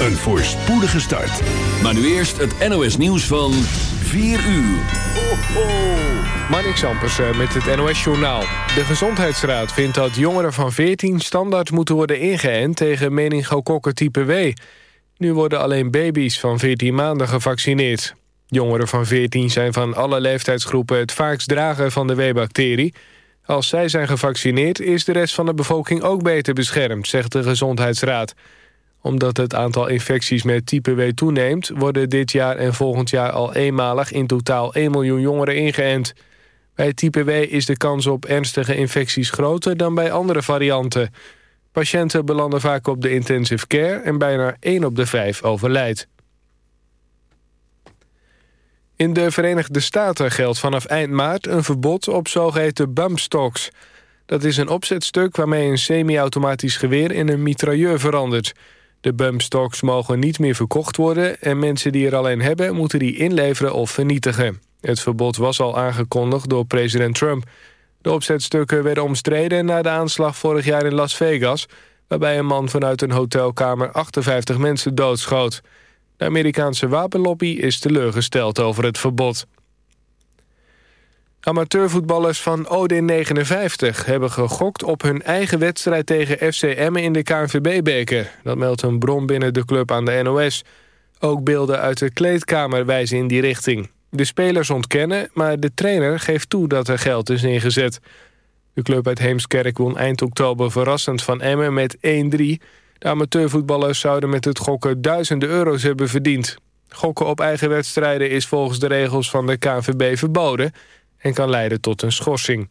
een voorspoedige start. Maar nu eerst het NOS nieuws van 4 uur. Ho, ho. Marnik Sampersen met het NOS Journaal. De Gezondheidsraad vindt dat jongeren van 14 standaard moeten worden ingeënt... tegen meningokokken type W. Nu worden alleen baby's van 14 maanden gevaccineerd. Jongeren van 14 zijn van alle leeftijdsgroepen het vaakst dragen van de W-bacterie. Als zij zijn gevaccineerd is de rest van de bevolking ook beter beschermd, zegt de Gezondheidsraad omdat het aantal infecties met type W toeneemt... worden dit jaar en volgend jaar al eenmalig in totaal 1 miljoen jongeren ingeënt. Bij type W is de kans op ernstige infecties groter dan bij andere varianten. Patiënten belanden vaak op de intensive care... en bijna 1 op de 5 overlijdt. In de Verenigde Staten geldt vanaf eind maart een verbod op zogeheten bumpstocks. Dat is een opzetstuk waarmee een semi-automatisch geweer in een mitrailleur verandert... De bumpstocks mogen niet meer verkocht worden... en mensen die er alleen hebben moeten die inleveren of vernietigen. Het verbod was al aangekondigd door president Trump. De opzetstukken werden omstreden na de aanslag vorig jaar in Las Vegas... waarbij een man vanuit een hotelkamer 58 mensen doodschoot. De Amerikaanse wapenlobby is teleurgesteld over het verbod. Amateurvoetballers van Odin 59 hebben gegokt op hun eigen wedstrijd tegen FC Emmen in de KNVB-beker. Dat meldt een bron binnen de club aan de NOS. Ook beelden uit de kleedkamer wijzen in die richting. De spelers ontkennen, maar de trainer geeft toe dat er geld is ingezet. De club uit Heemskerk won eind oktober verrassend van Emmen met 1-3. De amateurvoetballers zouden met het gokken duizenden euro's hebben verdiend. Gokken op eigen wedstrijden is volgens de regels van de KNVB verboden en kan leiden tot een schorsing.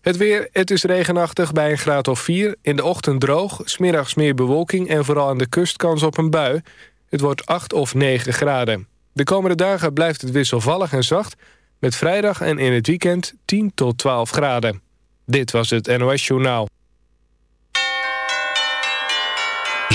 Het weer, het is regenachtig bij een graad of 4. In de ochtend droog, smiddags meer bewolking... en vooral aan de kust kans op een bui. Het wordt 8 of 9 graden. De komende dagen blijft het wisselvallig en zacht... met vrijdag en in het weekend 10 tot 12 graden. Dit was het NOS Journaal.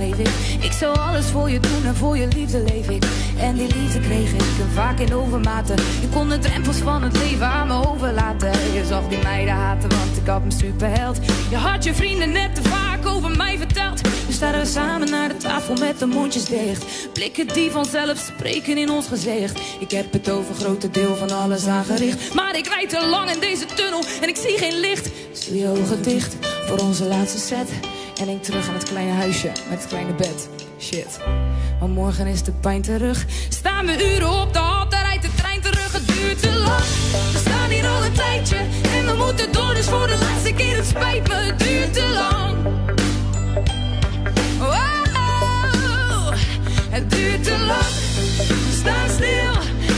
Ik. Zou alles voor je doen en voor je liefde leef ik. En die liefde kreeg ik en vaak in overmaten. Je kon de drempels van het leven aan me overlaten. Je zag die meiden haten, want ik had een superheld. Je had je vrienden net te vaak over mij verteld. We staan samen naar de tafel met de mondjes dicht. Blikken die vanzelf spreken in ons gezicht. Ik heb het over grote deel van alles aangericht. Maar ik rijd te lang in deze tunnel en ik zie geen licht. Doe je ogen dicht voor onze laatste set. En denk terug aan het kleine huisje met het kleine bed. Shit. Maar morgen is de pijn terug. Staan we uren op de hal, daar rijdt de trein terug. Het duurt te lang. We staan hier al een tijdje. En we moeten door, dus voor de laatste keer. Het spijt het duurt te lang. Wow, het duurt te lang. We stil.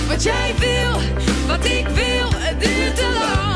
Wat jij wil, wat ik wil. Het duurt te lang.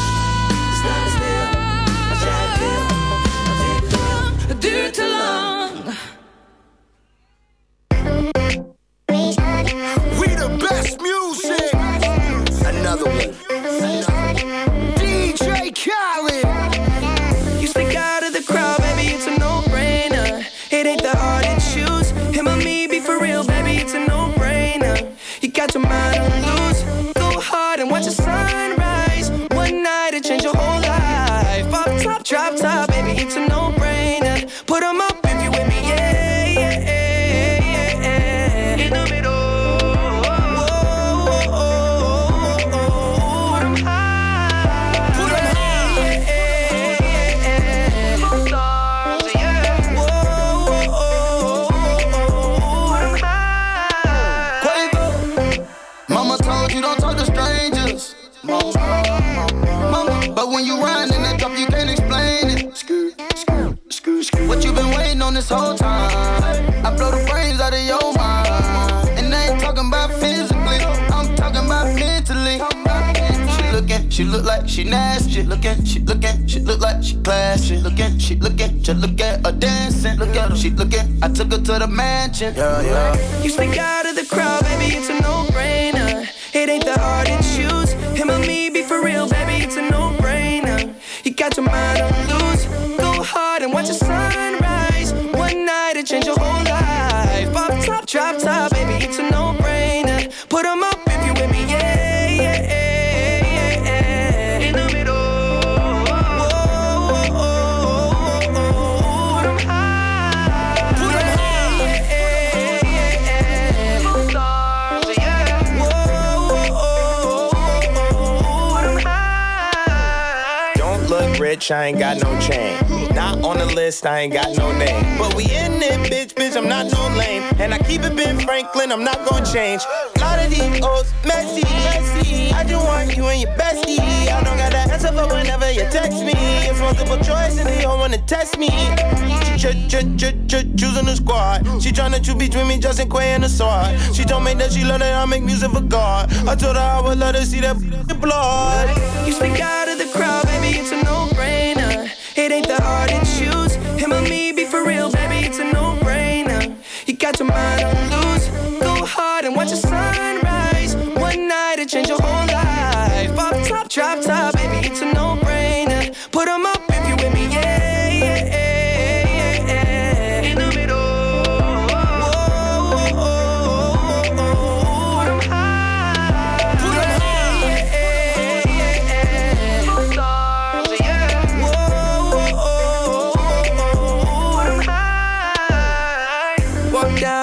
too, too long. This whole time? I blow the brains out of your mind. And I ain't talking about physically, I'm talking about mentally. She looking, she look like she nasty. Looking, she looking, she look like she classy. Looking, she looking, just look at her dancing. Look at her, she looking. I took her to the mansion. Yeah, yeah. You stick out of the crowd, baby, it's a no-brainer. It ain't that hard to choose. Him or me, be for real, baby, it's a no-brainer. You got your mind on loose. Go hard and watch the sunrise. Rich, I ain't got no chain. Not on the list, I ain't got no name. But we in it, bitch, bitch, I'm not no lame. And I keep it Ben Franklin, I'm not gonna change. lot of these old messy, messy. I just want you and your bestie. I don't got that answer for whenever you text me. It's multiple choice and they don't wanna test me. Ch ch ch ch ch choosing the squad. She tryna choose between me, Justin Quay and the sword. She told me that she love that I make music for God. I told her I would let her see that blood. You stick out of the crowd, It that hard to choose. Him or me, be for real, baby, it's a no-brainer. You got your mind on loose. Go hard and watch the sunrise. One night it change your whole life. Pop top, drop top, baby, it's a no-brainer. Put 'em up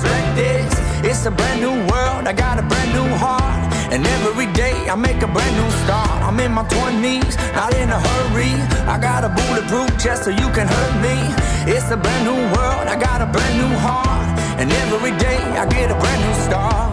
like this. It's a brand new world, I got a brand new heart. And every day I make a brand new start. I'm in my 20s, not in a hurry. I got a bulletproof chest so you can hurt me. It's a brand new world, I got a brand new heart. And every day I get a brand new start.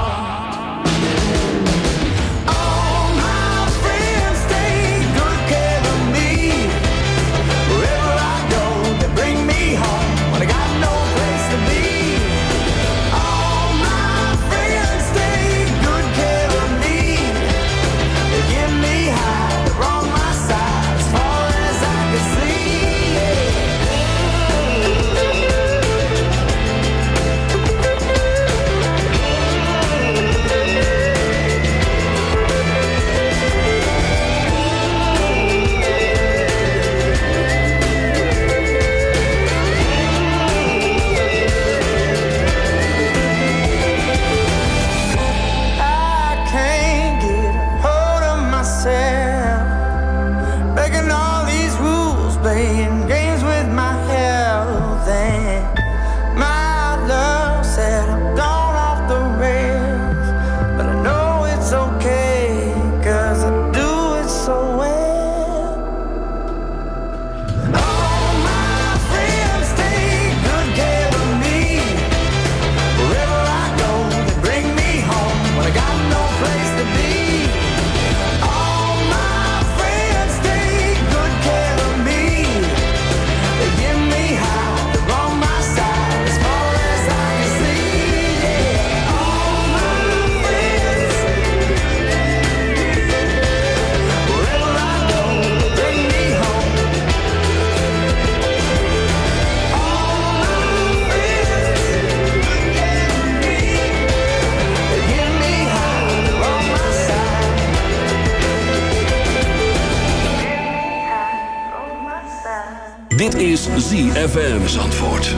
ZFM Zandvoort.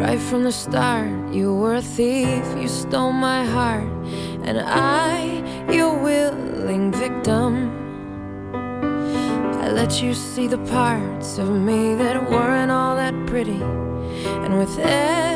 Right from the start, you were a thief, you stole my heart, and I, your willing victim. I let you see the parts of me that weren't all that pretty, and with every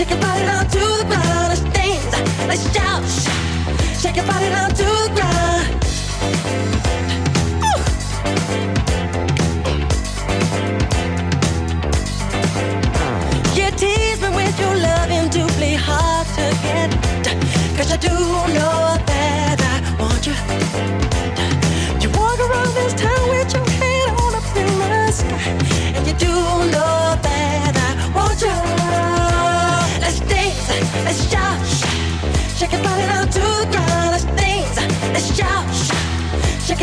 Shake your body down to the ground. Let's dance. Let's shout. Shout. Shake your body down to the ground. You tease me with your loving, play hard to get. Cause I do Shake it body now to the ground. Let's dance. Let's shout. Shake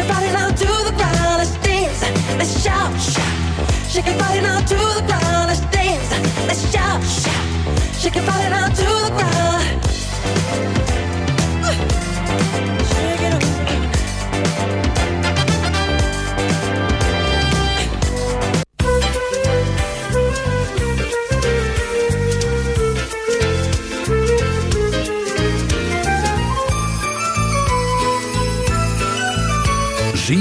to the ground. Let's dance. Let's shout. Shake to the ground. Let's dance. Let's shout. Shake to the ground.